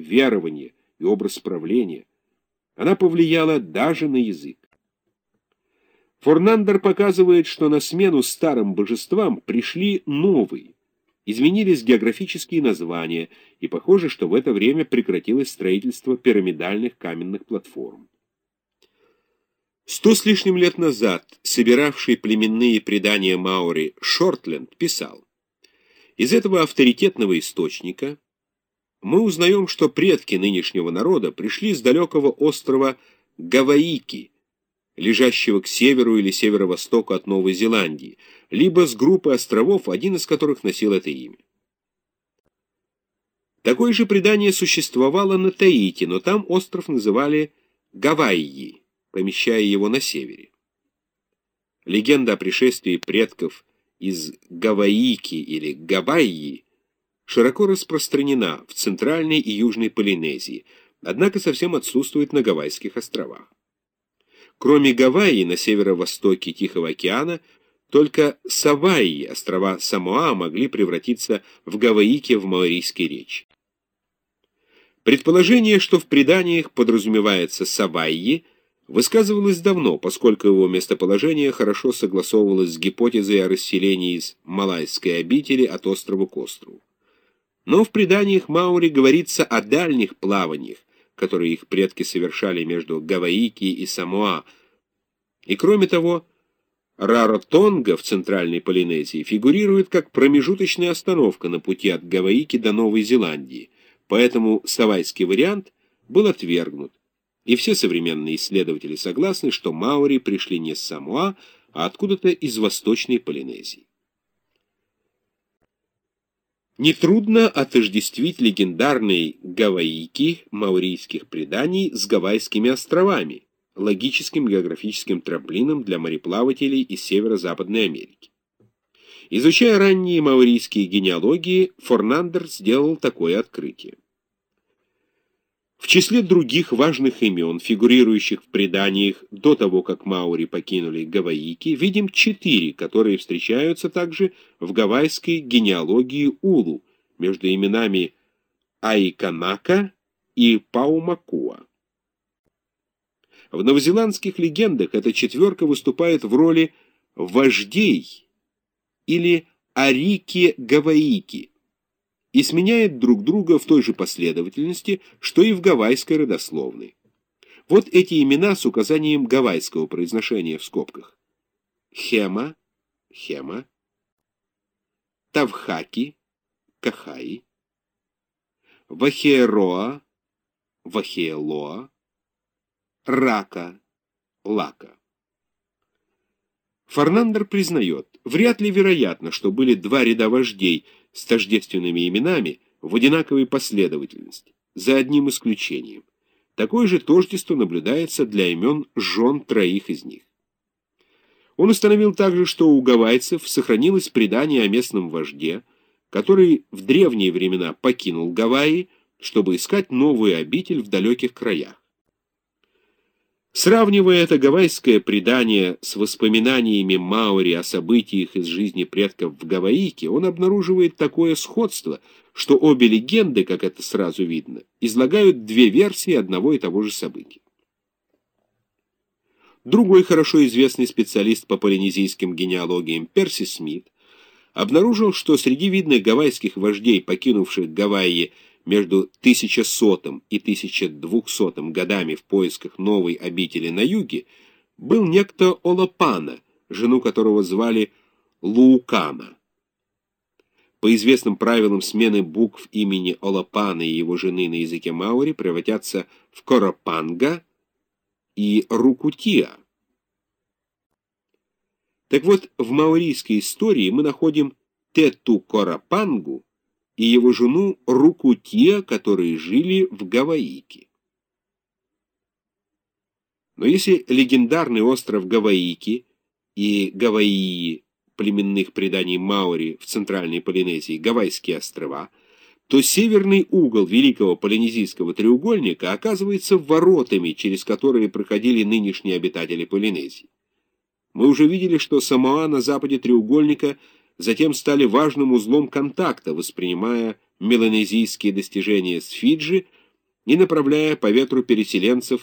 верования и образ правления. Она повлияла даже на язык. Форнандер показывает, что на смену старым божествам пришли новые, изменились географические названия, и похоже, что в это время прекратилось строительство пирамидальных каменных платформ. Сто с лишним лет назад собиравший племенные предания Маори Шортленд писал, из этого авторитетного источника мы узнаем, что предки нынешнего народа пришли с далекого острова Гаваики, лежащего к северу или северо-востоку от Новой Зеландии, либо с группы островов, один из которых носил это имя. Такое же предание существовало на Таити, но там остров называли Гавайи, помещая его на севере. Легенда о пришествии предков из Гаваики или Гавайи широко распространена в Центральной и Южной Полинезии, однако совсем отсутствует на Гавайских островах. Кроме Гавайи на северо-востоке Тихого океана, только Савайи, острова Самоа, могли превратиться в Гаваики в маорийской речи. Предположение, что в преданиях подразумевается Савайи, высказывалось давно, поскольку его местоположение хорошо согласовывалось с гипотезой о расселении из Малайской обители от острова к острову. Но в преданиях Маури говорится о дальних плаваниях, которые их предки совершали между Гаваики и Самоа. И кроме того, Раротонга в Центральной Полинезии фигурирует как промежуточная остановка на пути от Гаваики до Новой Зеландии, поэтому савайский вариант был отвергнут и все современные исследователи согласны, что маори пришли не с Самуа, а откуда-то из Восточной Полинезии. Нетрудно отождествить легендарные гаваики маорийских преданий с Гавайскими островами, логическим географическим трамплином для мореплавателей из Северо-Западной Америки. Изучая ранние маорийские генеалогии, Форнандер сделал такое открытие. В числе других важных имен, фигурирующих в преданиях до того, как маори покинули Гаваики, видим четыре, которые встречаются также в гавайской генеалогии Улу между именами Айканака и Паумакуа. В новозеландских легендах эта четверка выступает в роли вождей или арики-гаваики, и сменяет друг друга в той же последовательности, что и в гавайской родословной. Вот эти имена с указанием гавайского произношения в скобках. Хема, Хема, Тавхаки, Кахаи, Вахероа, Вахеелоа, Рака, Лака. Фернандер признает, вряд ли вероятно, что были два ряда вождей – с тождественными именами в одинаковой последовательности, за одним исключением. Такое же тождество наблюдается для имен жен троих из них. Он установил также, что у гавайцев сохранилось предание о местном вожде, который в древние времена покинул Гавайи, чтобы искать новую обитель в далеких краях. Сравнивая это гавайское предание с воспоминаниями Маори о событиях из жизни предков в Гаваике, он обнаруживает такое сходство, что обе легенды, как это сразу видно, излагают две версии одного и того же события. Другой хорошо известный специалист по полинезийским генеалогиям Перси Смит обнаружил, что среди видных гавайских вождей, покинувших Гавайи между 1100 и 1200 годами в поисках новой обители на юге был некто Олопана, жену которого звали Луукана. По известным правилам смены букв имени Олопана и его жены на языке маори превратятся в Коропанга и Рукутия. Так вот, в маорийской истории мы находим Тету Коропангу, и его жену Рукутия, которые жили в Гаваике. Но если легендарный остров Гаваики и Гаваии племенных преданий Маори в Центральной Полинезии Гавайские острова, то северный угол Великого Полинезийского треугольника оказывается воротами, через которые проходили нынешние обитатели Полинезии. Мы уже видели, что Самоа на западе треугольника – затем стали важным узлом контакта, воспринимая меланезийские достижения с Фиджи и направляя по ветру переселенцев